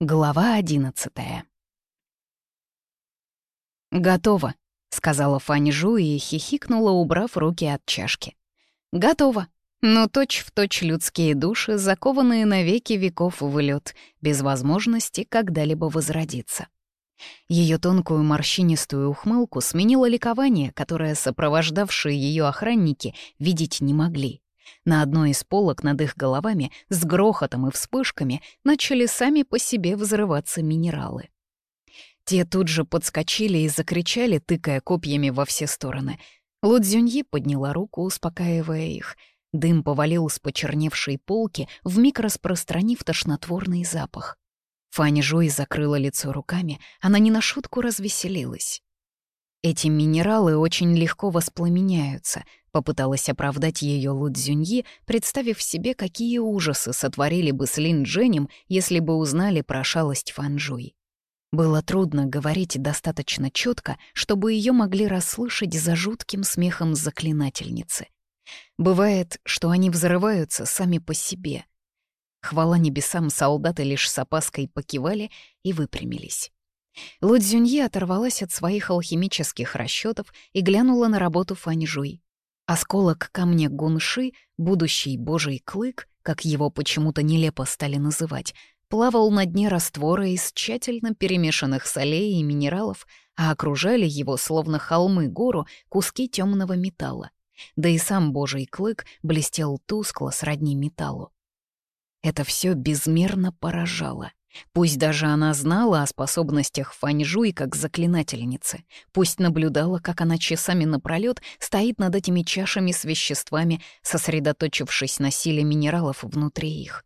Глава одиннадцатая. «Готово», — сказала Фаньжу и хихикнула, убрав руки от чашки. «Готово. Но точь-в-точь точь людские души, закованные на веки веков в лед, без возможности когда-либо возродиться». Ее тонкую морщинистую ухмылку сменило ликование, которое сопровождавшие ее охранники видеть не могли — на одной из полок над их головами с грохотом и вспышками начали сами по себе взрываться минералы. Те тут же подскочили и закричали, тыкая копьями во все стороны. Лудзюньи подняла руку, успокаивая их. Дым повалил с почерневшей полки, вмиг распространив тошнотворный запах. Фань Жуй закрыла лицо руками, она не на шутку развеселилась. Эти минералы очень легко воспламеняются, попыталась оправдать ее Лудзюньи, представив себе, какие ужасы сотворили бы с Лин Дженем, если бы узнали про шалость Фанжуй. Было трудно говорить достаточно четко, чтобы ее могли расслышать за жутким смехом заклинательницы. Бывает, что они взрываются сами по себе. Хвала небесам солдаты лишь с опаской покивали и выпрямились. Лудзюньи оторвалась от своих алхимических расчетов и глянула на работу Фаньжуй. Осколок камня Гунши, будущий божий клык, как его почему-то нелепо стали называть, плавал на дне раствора из тщательно перемешанных солей и минералов, а окружали его, словно холмы гору, куски темного металла. Да и сам божий клык блестел тускло сродни металлу. Это все безмерно поражало. Пусть даже она знала о способностях Фаньжуй как заклинательницы, пусть наблюдала, как она часами напролет стоит над этими чашами с веществами, сосредоточившись на силе минералов внутри их.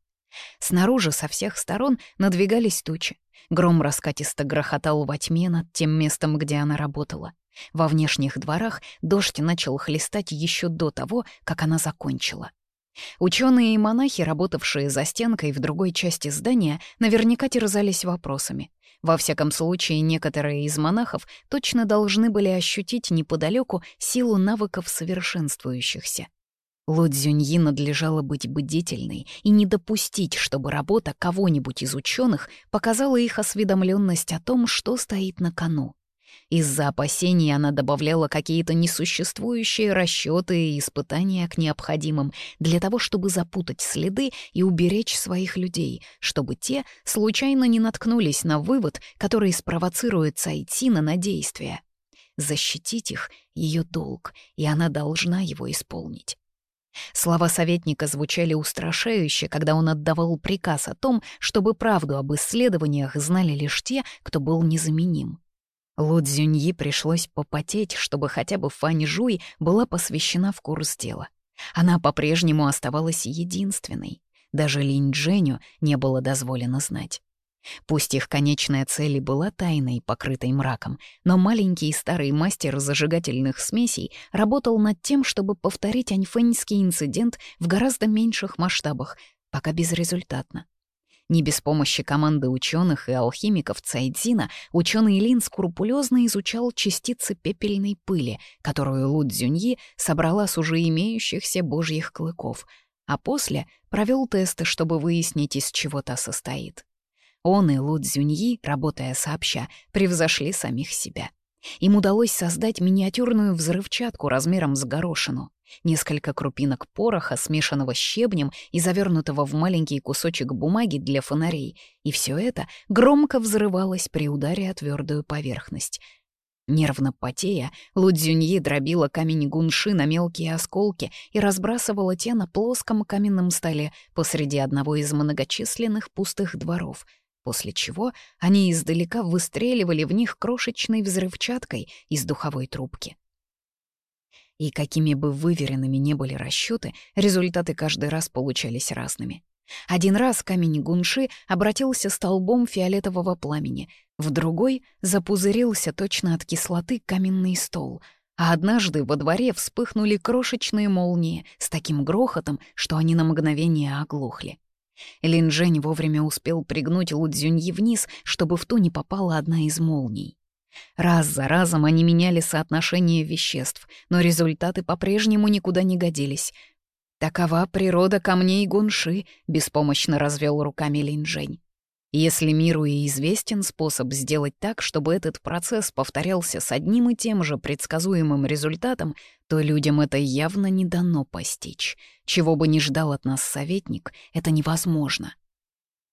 Снаружи со всех сторон надвигались тучи. Гром раскатисто грохотал во тьме над тем местом, где она работала. Во внешних дворах дождь начал хлестать еще до того, как она закончила. Ученые и монахи, работавшие за стенкой в другой части здания, наверняка терзались вопросами. Во всяком случае, некоторые из монахов точно должны были ощутить неподалеку силу навыков совершенствующихся. Лодзюньи надлежало быть бдительной и не допустить, чтобы работа кого-нибудь из ученых показала их осведомленность о том, что стоит на кону. Из-за опасений она добавляла какие-то несуществующие расчеты и испытания к необходимым для того, чтобы запутать следы и уберечь своих людей, чтобы те случайно не наткнулись на вывод, который спровоцирует Сайтина на действия, Защитить их — ее долг, и она должна его исполнить. Слова советника звучали устрашающе, когда он отдавал приказ о том, чтобы правду об исследованиях знали лишь те, кто был незаменим. Лу пришлось попотеть, чтобы хотя бы Фань Жуй была посвящена в курс дела. Она по-прежнему оставалась единственной. Даже Линь Дженю не было дозволено знать. Пусть их конечная цель и была тайной, покрытой мраком, но маленький старый мастер зажигательных смесей работал над тем, чтобы повторить аньфэньский инцидент в гораздо меньших масштабах, пока безрезультатно. Не без помощи команды ученых и алхимиков Цайдзина ученый Лин скрупулезно изучал частицы пепельной пыли, которую Лу Цзюньи собрала с уже имеющихся божьих клыков, а после провел тесты, чтобы выяснить, из чего та состоит. Он и Лу Цзюньи, работая сообща, превзошли самих себя. Им удалось создать миниатюрную взрывчатку размером с горошину. Несколько крупинок пороха, смешанного с щебнем и завернутого в маленький кусочек бумаги для фонарей, и все это громко взрывалось при ударе о твердую поверхность. Нервно потея, Лудзюньи дробила камень гунши на мелкие осколки и разбрасывала те на плоском каменном столе посреди одного из многочисленных пустых дворов — после чего они издалека выстреливали в них крошечной взрывчаткой из духовой трубки. И какими бы выверенными ни были расчеты, результаты каждый раз получались разными. Один раз камень гунши обратился столбом фиолетового пламени, в другой запузырился точно от кислоты каменный стол, а однажды во дворе вспыхнули крошечные молнии с таким грохотом, что они на мгновение оглохли. Линжень вовремя успел пригнуть Лудзюньи вниз, чтобы в ту не попала одна из молний. Раз за разом они меняли соотношение веществ, но результаты по-прежнему никуда не годились. «Такова природа камней гунши», — беспомощно развел руками Линжень. Если миру и известен способ сделать так, чтобы этот процесс повторялся с одним и тем же предсказуемым результатом, то людям это явно не дано постичь. Чего бы ни ждал от нас советник, это невозможно.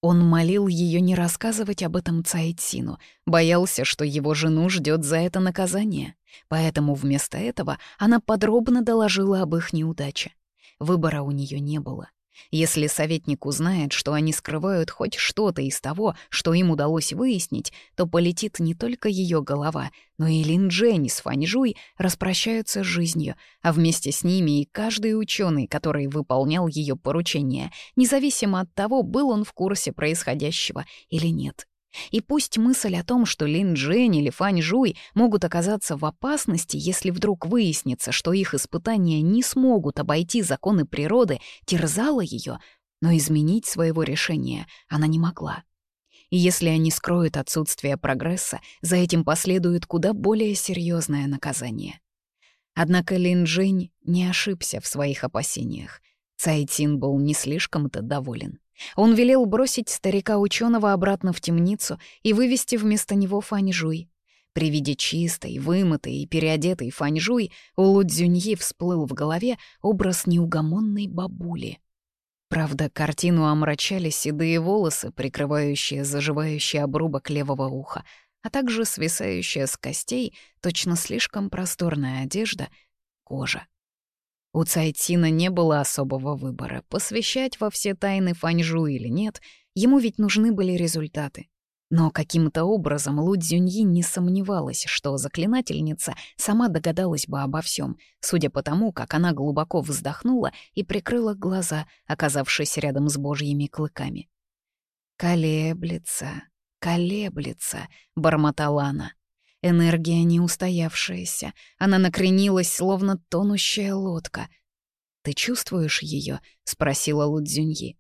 Он молил ее не рассказывать об этом Цаэтсину, боялся, что его жену ждет за это наказание. Поэтому вместо этого она подробно доложила об их неудаче. Выбора у нее не было. Если советник узнает, что они скрывают хоть что-то из того, что им удалось выяснить, то полетит не только ее голова, но и Лин Дженни с Фаньжуй распрощаются с жизнью, а вместе с ними и каждый ученый, который выполнял ее поручение, независимо от того, был он в курсе происходящего или нет. И пусть мысль о том, что Лин Джен или Фань Жуй могут оказаться в опасности, если вдруг выяснится, что их испытания не смогут обойти законы природы, терзала ее, но изменить своего решения она не могла. И если они скроют отсутствие прогресса, за этим последует куда более серьезное наказание. Однако Лин Джень не ошибся в своих опасениях. Цайтин был не слишком-то доволен. Он велел бросить старика ученого обратно в темницу и вывести вместо него Фаньжуй. При виде чистой, вымытой и переодетой Фаньжуй у Лудзюньи всплыл в голове образ неугомонной бабули. Правда, картину омрачали седые волосы, прикрывающие заживающий обрубок левого уха, а также свисающая с костей, точно слишком просторная одежда, кожа. У Цайтина не было особого выбора, посвящать во все тайны Фаньжу или нет, ему ведь нужны были результаты. Но каким-то образом Лу Цзюньи не сомневалась, что заклинательница сама догадалась бы обо всем, судя по тому, как она глубоко вздохнула и прикрыла глаза, оказавшись рядом с божьими клыками. «Колеблется, колеблется», — бормотала она. Энергия неустоявшаяся. Она накренилась, словно тонущая лодка. «Ты чувствуешь ее? спросила Лудзюньи.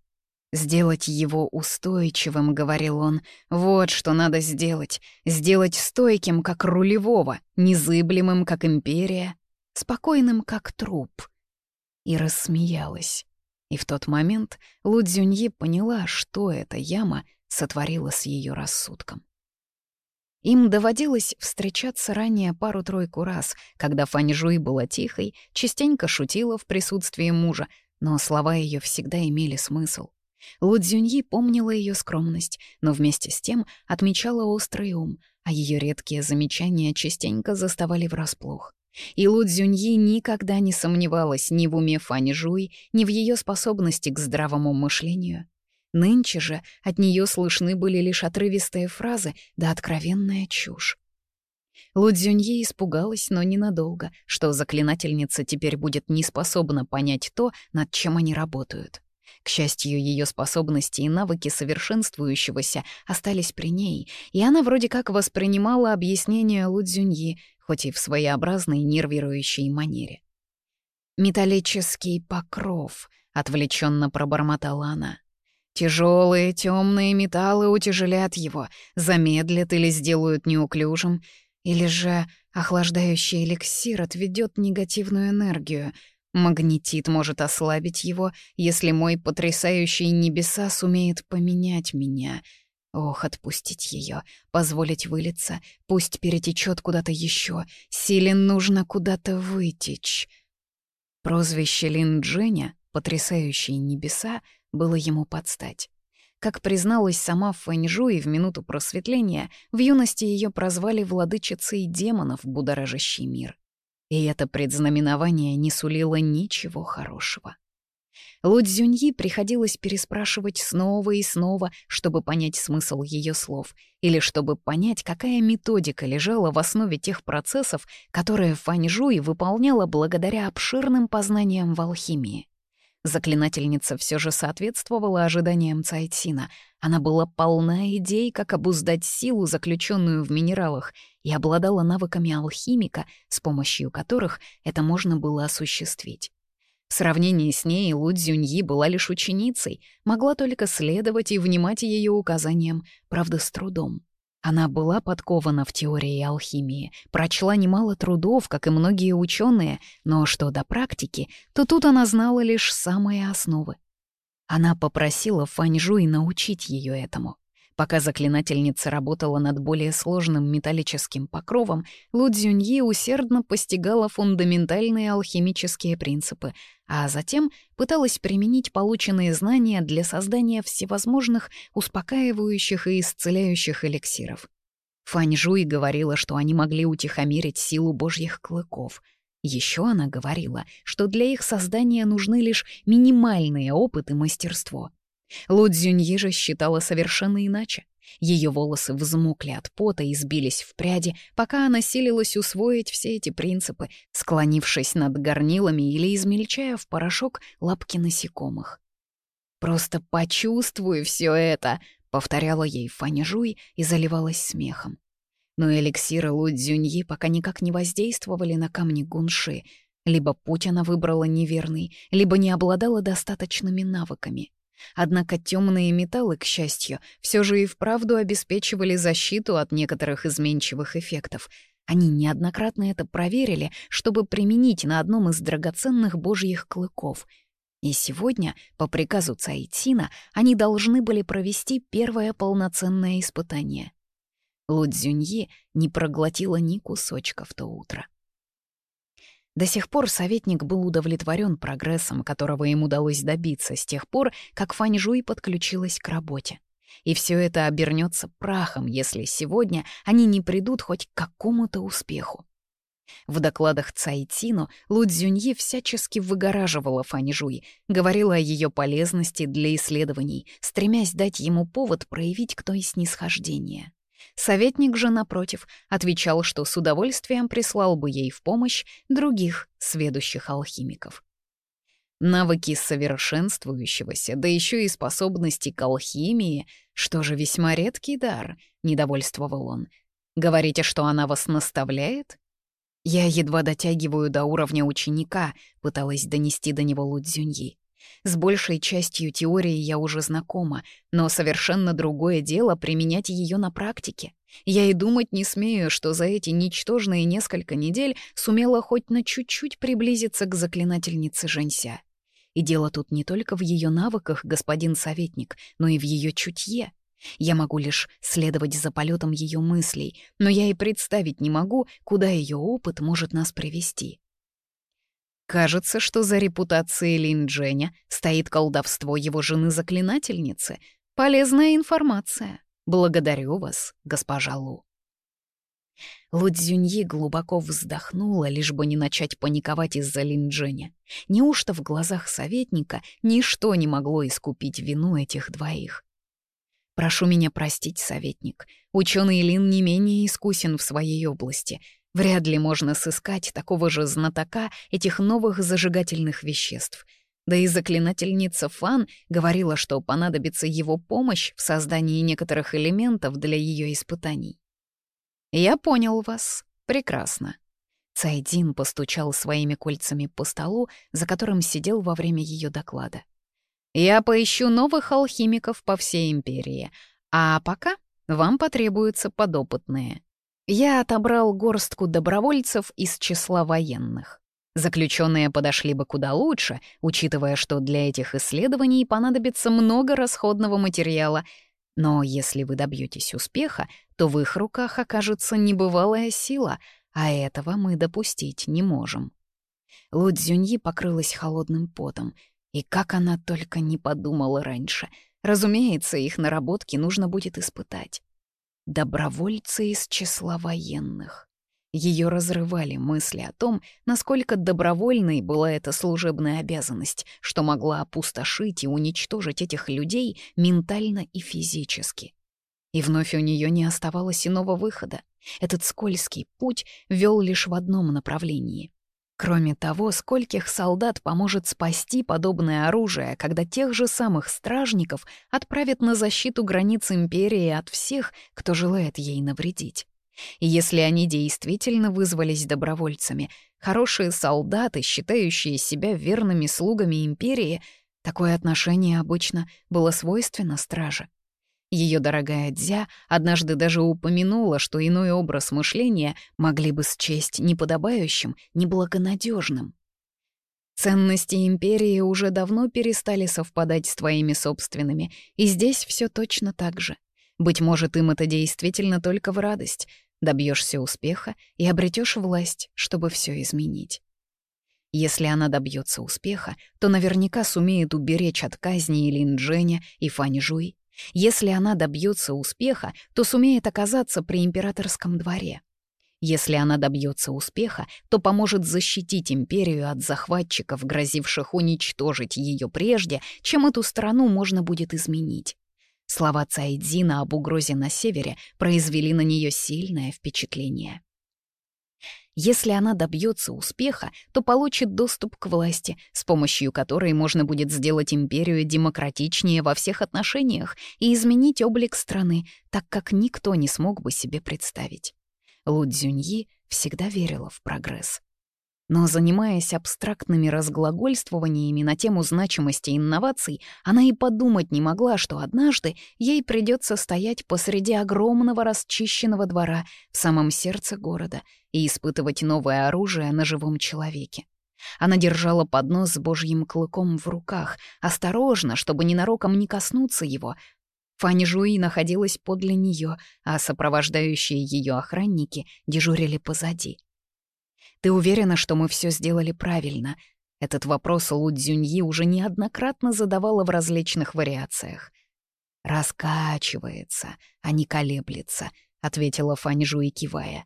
«Сделать его устойчивым», — говорил он. «Вот что надо сделать. Сделать стойким, как рулевого, незыблемым, как империя, спокойным, как труп». И рассмеялась. И в тот момент Лудзюньи поняла, что эта яма сотворила с ее рассудком. Им доводилось встречаться ранее пару-тройку раз, когда Фаньжуй была тихой, частенько шутила в присутствии мужа, но слова ее всегда имели смысл. Лу Цзюньи помнила ее скромность, но вместе с тем отмечала острый ум, а ее редкие замечания частенько заставали врасплох. И Лу Цзюньи никогда не сомневалась ни в уме Фаньжуй, ни в ее способности к здравому мышлению. Нынче же от нее слышны были лишь отрывистые фразы да откровенная чушь. Лудзюнье испугалась, но ненадолго, что заклинательница теперь будет не способна понять то, над чем они работают. К счастью, ее способности и навыки совершенствующегося остались при ней, и она вроде как воспринимала объяснение Лудзюньи, хоть и в своеобразной нервирующей манере. «Металлический покров», — отвлеченно пробормотала она. Тяжелые темные металлы утяжелят его, замедлят или сделают неуклюжим, или же охлаждающий эликсир отведет негативную энергию. Магнетит может ослабить его, если мой потрясающий небеса сумеет поменять меня. Ох, отпустить ее, позволить вылиться, пусть перетечет куда-то еще. Силе нужно куда-то вытечь. Прозвище Лин потрясающие небеса, — было ему подстать. Как призналась сама Фэньжуи в минуту просветления, в юности ее прозвали владычицей демонов, будоражащий мир. И это предзнаменование не сулило ничего хорошего. Лудзюньи приходилось переспрашивать снова и снова, чтобы понять смысл ее слов, или чтобы понять, какая методика лежала в основе тех процессов, которые Фаньжуй выполняла благодаря обширным познаниям в алхимии. Заклинательница все же соответствовала ожиданиям Цайтсина. Она была полна идей, как обуздать силу, заключенную в минералах, и обладала навыками алхимика, с помощью которых это можно было осуществить. В сравнении с ней Лу Цзюньи была лишь ученицей, могла только следовать и внимать ее указаниям, правда, с трудом. Она была подкована в теории алхимии, прочла немало трудов, как и многие ученые, но что до практики, то тут она знала лишь самые основы. Она попросила Фаньжуй научить ее этому. Пока заклинательница работала над более сложным металлическим покровом, Лу Цзюньи усердно постигала фундаментальные алхимические принципы, а затем пыталась применить полученные знания для создания всевозможных успокаивающих и исцеляющих эликсиров. Фань Жуй говорила, что они могли утихомирить силу божьих клыков. Еще она говорила, что для их создания нужны лишь минимальные опыт и мастерство — Лу же считала совершенно иначе. Ее волосы взмокли от пота и сбились в пряди, пока она силилась усвоить все эти принципы, склонившись над горнилами или измельчая в порошок лапки насекомых. «Просто почувствуй все это!» — повторяла ей Фаня и заливалась смехом. Но эликсиры Лу пока никак не воздействовали на камни Гунши. Либо она выбрала неверный, либо не обладала достаточными навыками — Однако темные металлы, к счастью, все же и вправду обеспечивали защиту от некоторых изменчивых эффектов. Они неоднократно это проверили, чтобы применить на одном из драгоценных божьих клыков. И сегодня, по приказу Цайтина они должны были провести первое полноценное испытание. Лудзюньи не проглотила ни кусочка в то утро. До сих пор советник был удовлетворен прогрессом, которого им удалось добиться с тех пор, как Фань Жуй подключилась к работе. И все это обернется прахом, если сегодня они не придут хоть к какому-то успеху. В докладах Цайтину Лу Цзюньи всячески выгораживала Фань Жуй, говорила о ее полезности для исследований, стремясь дать ему повод проявить к той снисхождение. советник же, напротив, отвечал, что с удовольствием прислал бы ей в помощь других сведущих алхимиков. Навыки совершенствующегося, да еще и способности к алхимии, что же весьма редкий дар, недовольствовал он. Говорите, что она вас наставляет? Я едва дотягиваю до уровня ученика, пыталась донести до него Лудзюньи. С большей частью теории я уже знакома, но совершенно другое дело применять ее на практике. Я и думать не смею, что за эти ничтожные несколько недель сумела хоть на чуть-чуть приблизиться к заклинательнице Женься. И дело тут не только в ее навыках, господин советник, но и в ее чутье. Я могу лишь следовать за полетом ее мыслей, но я и представить не могу, куда ее опыт может нас привести. Кажется, что за репутацией Лин Дженя стоит колдовство его жены-заклинательницы. Полезная информация. Благодарю вас, госпожа Лу. Лудзюньи глубоко вздохнула, лишь бы не начать паниковать из-за Линдженя. Неужто в глазах советника ничто не могло искупить вину этих двоих? «Прошу меня простить, советник. Ученый Лин не менее искусен в своей области, Вряд ли можно сыскать такого же знатока этих новых зажигательных веществ. Да и заклинательница Фан говорила, что понадобится его помощь в создании некоторых элементов для ее испытаний. «Я понял вас. Прекрасно». Цайдин постучал своими кольцами по столу, за которым сидел во время ее доклада. «Я поищу новых алхимиков по всей империи, а пока вам потребуются подопытные». Я отобрал горстку добровольцев из числа военных. Заключенные подошли бы куда лучше, учитывая, что для этих исследований понадобится много расходного материала. Но если вы добьетесь успеха, то в их руках окажется небывалая сила, а этого мы допустить не можем. Лу покрылась холодным потом, и как она только не подумала раньше. Разумеется, их наработки нужно будет испытать добровольцы из числа военных. Ее разрывали мысли о том, насколько добровольной была эта служебная обязанность, что могла опустошить и уничтожить этих людей ментально и физически. И вновь у нее не оставалось иного выхода. Этот скользкий путь вел лишь в одном направлении. Кроме того, скольких солдат поможет спасти подобное оружие, когда тех же самых стражников отправят на защиту границ империи от всех, кто желает ей навредить. И если они действительно вызвались добровольцами, хорошие солдаты, считающие себя верными слугами империи, такое отношение обычно было свойственно страже. Ее дорогая Дзя однажды даже упомянула, что иной образ мышления могли бы счесть неподобающим, неблагонадежным. Ценности империи уже давно перестали совпадать с твоими собственными, и здесь все точно так же. Быть может, им это действительно только в радость. Добьешься успеха и обретешь власть, чтобы все изменить. Если она добьется успеха, то наверняка сумеет уберечь от казни Илин Дженя и Фань Жуй, если она добьется успеха, то сумеет оказаться при императорском дворе. Если она добьется успеха, то поможет защитить империю от захватчиков, грозивших уничтожить ее прежде, чем эту страну можно будет изменить. Слова Цайдзина об угрозе на севере произвели на нее сильное впечатление. Если она добьется успеха, то получит доступ к власти, с помощью которой можно будет сделать империю демократичнее во всех отношениях и изменить облик страны, так как никто не смог бы себе представить. Лу Цзюньи всегда верила в прогресс. Но занимаясь абстрактными разглагольствованиями на тему значимости инноваций, она и подумать не могла, что однажды ей придется стоять посреди огромного расчищенного двора в самом сердце города и испытывать новое оружие на живом человеке. Она держала поднос с божьим клыком в руках, осторожно, чтобы ненароком не коснуться его. Фань Жуи находилась подле нее, а сопровождающие ее охранники дежурили позади — ты уверена, что мы все сделали правильно?» Этот вопрос Лу Цзюньи уже неоднократно задавала в различных вариациях. «Раскачивается, а не колеблется», — ответила Фань Жуи, кивая.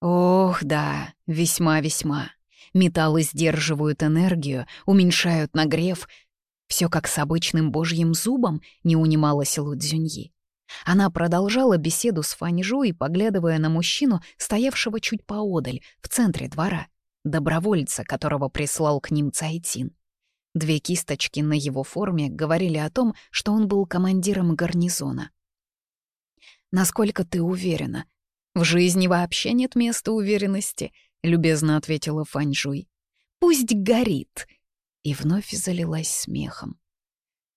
«Ох, да, весьма-весьма. Металлы сдерживают энергию, уменьшают нагрев. Все как с обычным божьим зубом», — не унималась Лу Цзюньи. Она продолжала беседу с Фаньжу поглядывая на мужчину, стоявшего чуть поодаль, в центре двора, добровольца, которого прислал к ним Цайтин. Две кисточки на его форме говорили о том, что он был командиром гарнизона. «Насколько ты уверена?» «В жизни вообще нет места уверенности», — любезно ответила Фаньжуй. «Пусть горит!» И вновь залилась смехом.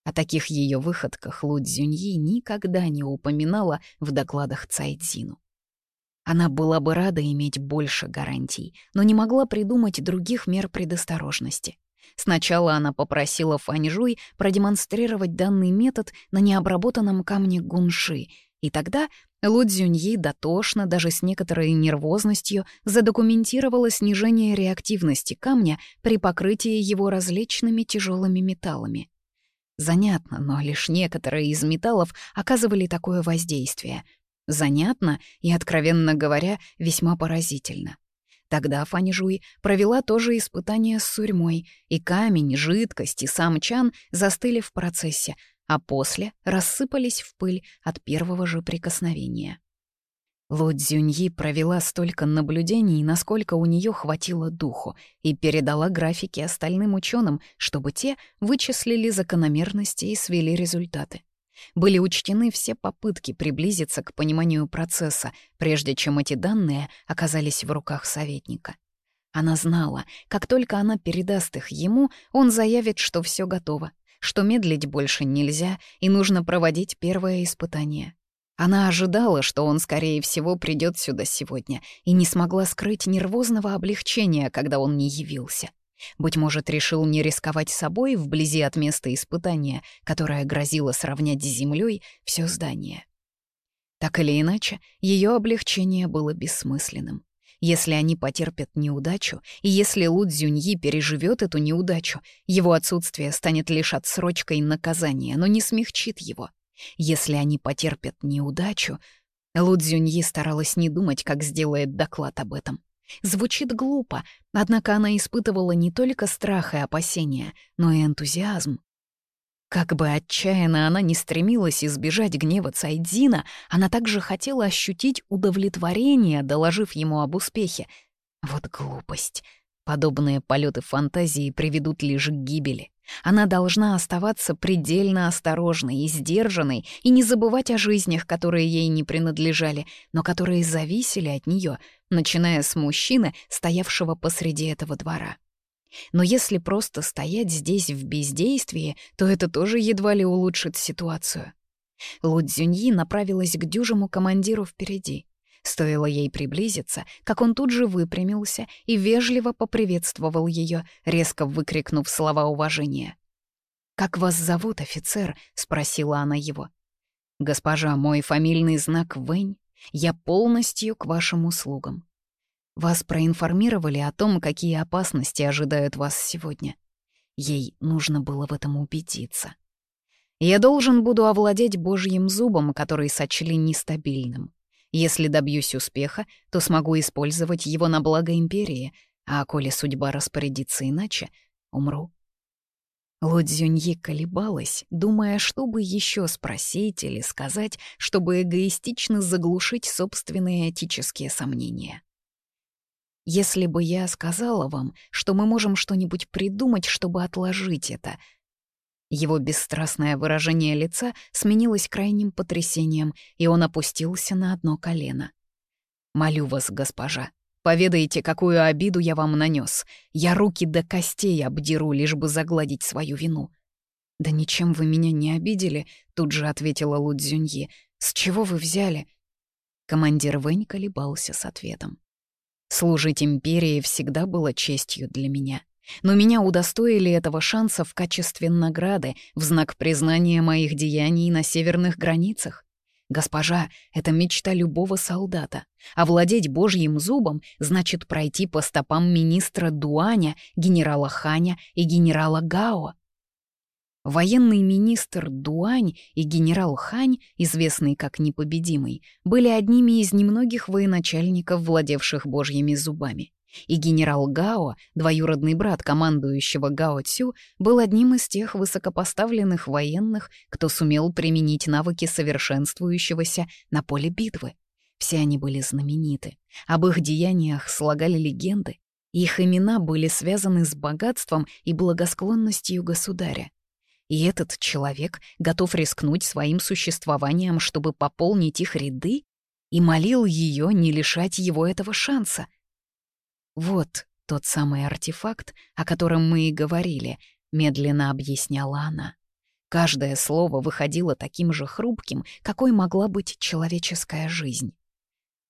О таких ее выходках Лу Цзюньи никогда не упоминала в докладах Цайтину. Она была бы рада иметь больше гарантий, но не могла придумать других мер предосторожности. Сначала она попросила Фаньжуй продемонстрировать данный метод на необработанном камне гунши, и тогда Лу Цзюньи дотошно, даже с некоторой нервозностью, задокументировала снижение реактивности камня при покрытии его различными тяжелыми металлами — Занятно, но лишь некоторые из металлов оказывали такое воздействие. Занятно и, откровенно говоря, весьма поразительно. Тогда Фанижуй провела тоже испытание с сурьмой, и камень, жидкость и сам чан застыли в процессе, а после рассыпались в пыль от первого же прикосновения. Лу Цзюньи провела столько наблюдений, насколько у нее хватило духу, и передала графики остальным ученым, чтобы те вычислили закономерности и свели результаты. Были учтены все попытки приблизиться к пониманию процесса, прежде чем эти данные оказались в руках советника. Она знала, как только она передаст их ему, он заявит, что все готово, что медлить больше нельзя и нужно проводить первое испытание. Она ожидала, что он, скорее всего, придет сюда сегодня, и не смогла скрыть нервозного облегчения, когда он не явился. Быть может, решил не рисковать собой вблизи от места испытания, которое грозило сравнять с землей все здание. Так или иначе, ее облегчение было бессмысленным. Если они потерпят неудачу, и если Лу Цзюньи переживет эту неудачу, его отсутствие станет лишь отсрочкой наказания, но не смягчит его — если они потерпят неудачу... Лудзюньи старалась не думать, как сделает доклад об этом. Звучит глупо, однако она испытывала не только страх и опасения, но и энтузиазм. Как бы отчаянно она ни стремилась избежать гнева Цайдзина, она также хотела ощутить удовлетворение, доложив ему об успехе. Вот глупость. Подобные полеты фантазии приведут лишь к гибели. Она должна оставаться предельно осторожной и сдержанной и не забывать о жизнях, которые ей не принадлежали, но которые зависели от нее, начиная с мужчины, стоявшего посреди этого двора. Но если просто стоять здесь в бездействии, то это тоже едва ли улучшит ситуацию. Лудзюньи направилась к дюжему командиру впереди. Стоило ей приблизиться, как он тут же выпрямился и вежливо поприветствовал ее, резко выкрикнув слова уважения. «Как вас зовут, офицер?» — спросила она его. «Госпожа, мой фамильный знак Вэнь, я полностью к вашим услугам. Вас проинформировали о том, какие опасности ожидают вас сегодня. Ей нужно было в этом убедиться. Я должен буду овладеть божьим зубом, который сочли нестабильным. Если добьюсь успеха, то смогу использовать его на благо империи, а коли судьба распорядится иначе, умру. Лодзюньи колебалась, думая, что бы еще спросить или сказать, чтобы эгоистично заглушить собственные этические сомнения. «Если бы я сказала вам, что мы можем что-нибудь придумать, чтобы отложить это, его бесстрастное выражение лица сменилось крайним потрясением, и он опустился на одно колено. «Молю вас, госпожа, поведайте, какую обиду я вам нанес. Я руки до костей обдеру, лишь бы загладить свою вину». «Да ничем вы меня не обидели», — тут же ответила Лудзюньи. «С чего вы взяли?» Командир Вэнь колебался с ответом. «Служить империи всегда было честью для меня», но меня удостоили этого шанса в качестве награды в знак признания моих деяний на северных границах. Госпожа — это мечта любого солдата. Овладеть божьим зубом значит пройти по стопам министра Дуаня, генерала Ханя и генерала Гао. Военный министр Дуань и генерал Хань, известный как Непобедимый, были одними из немногих военачальников, владевших божьими зубами и генерал Гао, двоюродный брат командующего Гао Цю, был одним из тех высокопоставленных военных, кто сумел применить навыки совершенствующегося на поле битвы. Все они были знамениты, об их деяниях слагали легенды, их имена были связаны с богатством и благосклонностью государя. И этот человек готов рискнуть своим существованием, чтобы пополнить их ряды, и молил ее не лишать его этого шанса — «Вот тот самый артефакт, о котором мы и говорили», — медленно объясняла она. Каждое слово выходило таким же хрупким, какой могла быть человеческая жизнь.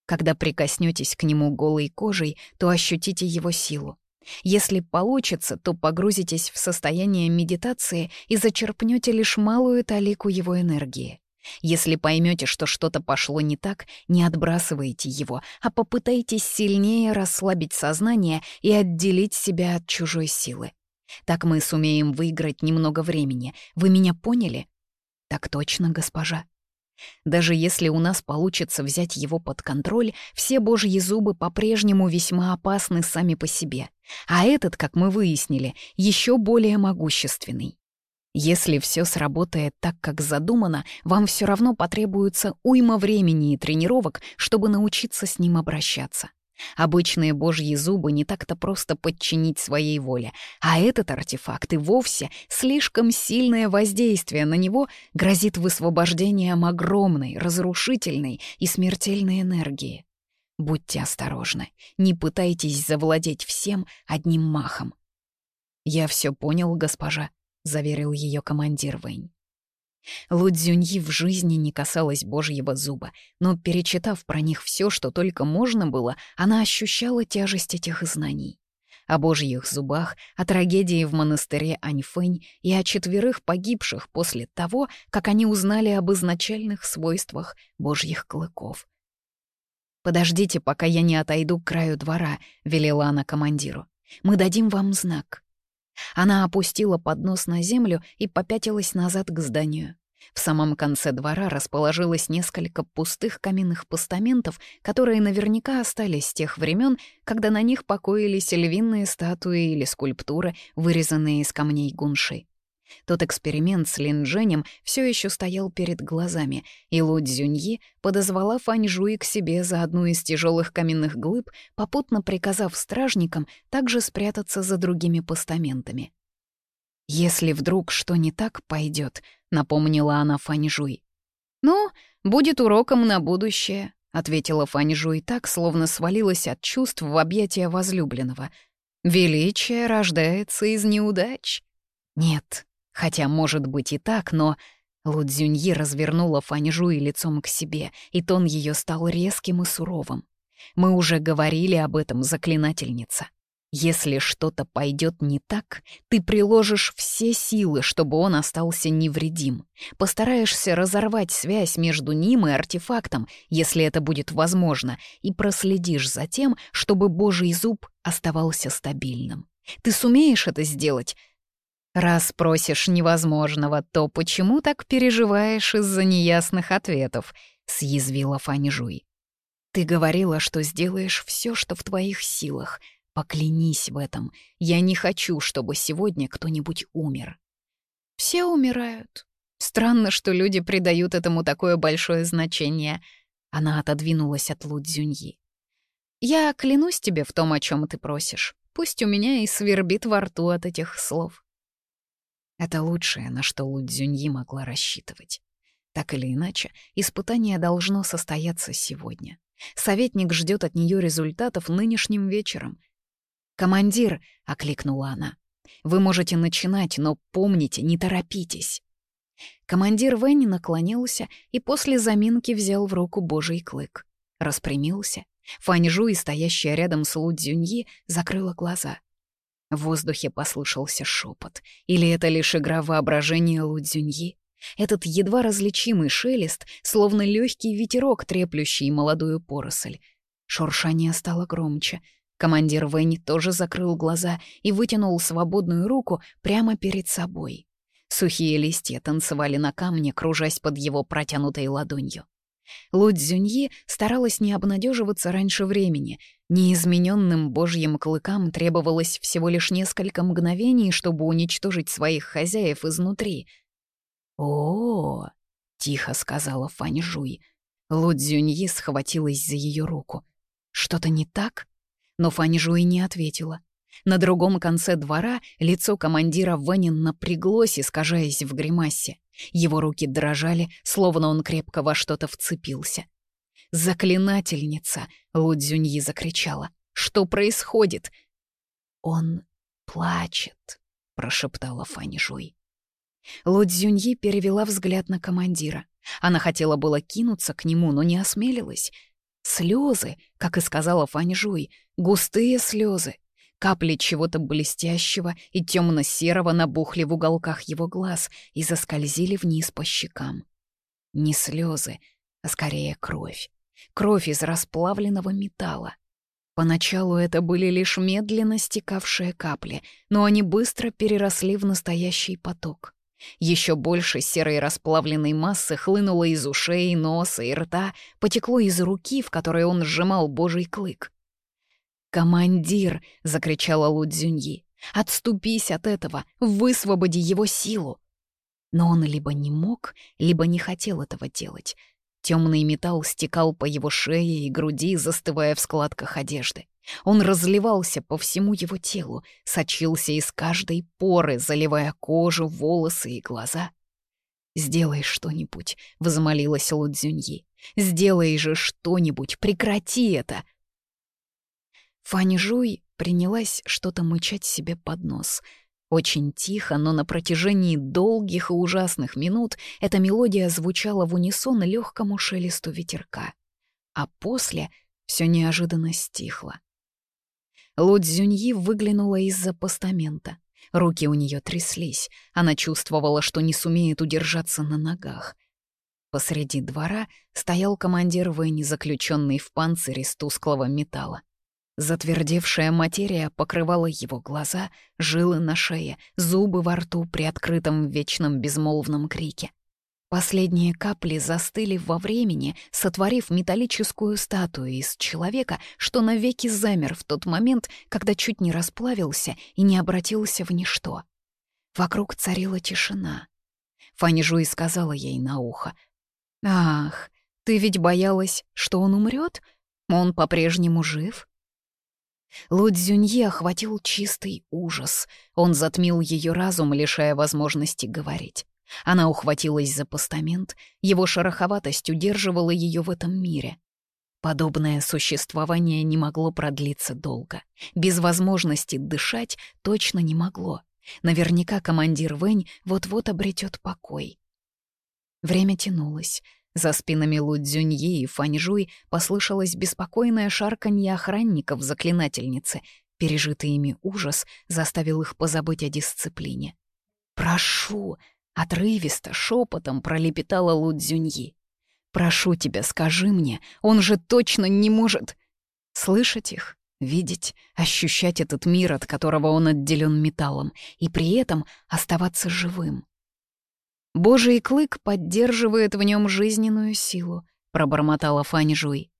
Когда прикоснетесь к нему голой кожей, то ощутите его силу. Если получится, то погрузитесь в состояние медитации и зачерпнете лишь малую талику его энергии. Если поймете, что что-то пошло не так, не отбрасывайте его, а попытайтесь сильнее расслабить сознание и отделить себя от чужой силы. Так мы сумеем выиграть немного времени. Вы меня поняли? Так точно, госпожа. Даже если у нас получится взять его под контроль, все божьи зубы по-прежнему весьма опасны сами по себе. А этот, как мы выяснили, еще более могущественный. Если все сработает так, как задумано, вам все равно потребуется уйма времени и тренировок, чтобы научиться с ним обращаться. Обычные божьи зубы не так-то просто подчинить своей воле, а этот артефакт и вовсе слишком сильное воздействие на него грозит высвобождением огромной, разрушительной и смертельной энергии. Будьте осторожны, не пытайтесь завладеть всем одним махом. «Я все понял, госпожа», заверил ее командир Вэнь. Лудзюньи в жизни не касалась божьего зуба, но, перечитав про них все, что только можно было, она ощущала тяжесть этих знаний. О божьих зубах, о трагедии в монастыре Аньфэнь и о четверых погибших после того, как они узнали об изначальных свойствах божьих клыков. «Подождите, пока я не отойду к краю двора», — велела она командиру. «Мы дадим вам знак». Она опустила поднос на землю и попятилась назад к зданию. В самом конце двора расположилось несколько пустых каменных постаментов, которые наверняка остались с тех времен, когда на них покоились львиные статуи или скульптуры, вырезанные из камней гунши. Тот эксперимент с Линдженем все еще стоял перед глазами, и Лу Цзюньи подозвала Фань Жуи к себе за одну из тяжелых каменных глыб, попутно приказав стражникам также спрятаться за другими постаментами. «Если вдруг что не так пойдет, напомнила она Фань Жуй. «Ну, будет уроком на будущее», — ответила Фань Жуй так, словно свалилась от чувств в объятия возлюбленного. «Величие рождается из неудач». «Нет, Хотя, может быть, и так, но... Лудзюньи развернула Фаньжуи лицом к себе, и тон ее стал резким и суровым. «Мы уже говорили об этом, заклинательница. Если что-то пойдет не так, ты приложишь все силы, чтобы он остался невредим. Постараешься разорвать связь между ним и артефактом, если это будет возможно, и проследишь за тем, чтобы Божий зуб оставался стабильным. Ты сумеешь это сделать?» Раз просишь невозможного, то почему так переживаешь из-за неясных ответов?» — съязвила Фанижуй. «Ты говорила, что сделаешь все, что в твоих силах. Поклянись в этом. Я не хочу, чтобы сегодня кто-нибудь умер». «Все умирают. Странно, что люди придают этому такое большое значение». Она отодвинулась от Лудзюньи. «Я клянусь тебе в том, о чем ты просишь. Пусть у меня и свербит во рту от этих слов. Это лучшее, на что Лудзюньи могла рассчитывать. Так или иначе, испытание должно состояться сегодня. Советник ждет от нее результатов нынешним вечером. «Командир!» — окликнула она. «Вы можете начинать, но помните, не торопитесь!» Командир Венни наклонился и после заминки взял в руку божий клык. Распрямился. Фаньжу и стоящая рядом с Лудзюньи закрыла глаза. В воздухе послышался шепот. Или это лишь игра воображения Лудзюньи? Этот едва различимый шелест, словно легкий ветерок, треплющий молодую поросль. Шуршание стало громче. Командир Вэнь тоже закрыл глаза и вытянул свободную руку прямо перед собой. Сухие листья танцевали на камне, кружась под его протянутой ладонью. Лудь Зюньи старалась не обнадеживаться раньше времени. Неизмененным божьим клыкам требовалось всего лишь несколько мгновений, чтобы уничтожить своих хозяев изнутри. «О-о-о!» — тихо сказала Фань Жуй. Лудь Зюньи схватилась за ее руку. «Что-то не так?» но Фанни Жуи не ответила. На другом конце двора лицо командира Ванин напряглось, искажаясь в гримасе. Его руки дрожали, словно он крепко во что-то вцепился. «Заклинательница!» — Лудзюньи закричала. «Что происходит?» «Он плачет», — прошептала Фанишуй. Лудзюньи перевела взгляд на командира. Она хотела было кинуться к нему, но не осмелилась. Слезы, как и сказала Фаньжуй, густые слезы. Капли чего-то блестящего и темно-серого набухли в уголках его глаз и заскользили вниз по щекам. Не слезы, а скорее кровь. Кровь из расплавленного металла. Поначалу это были лишь медленно стекавшие капли, но они быстро переросли в настоящий поток. Еще больше серой расплавленной массы хлынуло из ушей, носа и рта, потекло из руки, в которой он сжимал божий клык. «Командир!» — закричала Лудзюньи. «Отступись от этого! Высвободи его силу!» Но он либо не мог, либо не хотел этого делать. Темный металл стекал по его шее и груди, застывая в складках одежды. Он разливался по всему его телу, сочился из каждой поры, заливая кожу, волосы и глаза. «Сделай что-нибудь», — взмолилась Лудзюньи. «Сделай же что-нибудь, прекрати это!» Фань принялась что-то мычать себе под нос. Очень тихо, но на протяжении долгих и ужасных минут эта мелодия звучала в унисон легкому шелесту ветерка. А после все неожиданно стихло. Лу выглянула из-за постамента. Руки у нее тряслись. Она чувствовала, что не сумеет удержаться на ногах. Посреди двора стоял командир Вэнни, заключенный в панцире из тусклого металла. Затвердевшая материя покрывала его глаза, жилы на шее, зубы во рту при открытом вечном безмолвном крике. Последние капли застыли во времени, сотворив металлическую статую из человека, что навеки замер в тот момент, когда чуть не расплавился и не обратился в ничто. Вокруг царила тишина. Фанни сказала ей на ухо. «Ах, ты ведь боялась, что он умрет? Он по-прежнему жив?» Лудь охватил чистый ужас. Он затмил ее разум, лишая возможности говорить. Она ухватилась за постамент, его шероховатость удерживала ее в этом мире. Подобное существование не могло продлиться долго. Без возможности дышать точно не могло. Наверняка командир Вэнь вот-вот обретет покой. Время тянулось. За спинами Лудзюньи и Фаньжуй послышалось беспокойное шарканье охранников заклинательницы. Пережитый ими ужас заставил их позабыть о дисциплине. «Прошу!» — отрывисто, шепотом пролепетала Лудзюньи. «Прошу тебя, скажи мне, он же точно не может...» Слышать их, видеть, ощущать этот мир, от которого он отделен металлом, и при этом оставаться живым. «Божий клык поддерживает в нем жизненную силу», — пробормотала Фаньжуй.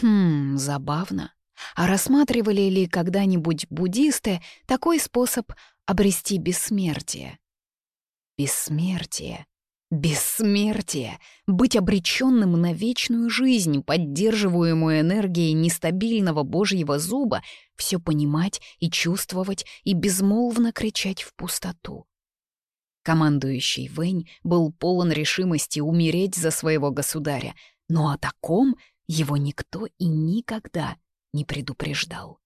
«Хм, забавно. А рассматривали ли когда-нибудь буддисты такой способ обрести бессмертие?» «Бессмертие», Бессмертие, быть обреченным на вечную жизнь, поддерживаемую энергией нестабильного божьего зуба, все понимать и чувствовать и безмолвно кричать в пустоту. Командующий Вэнь был полон решимости умереть за своего государя, но о таком его никто и никогда не предупреждал.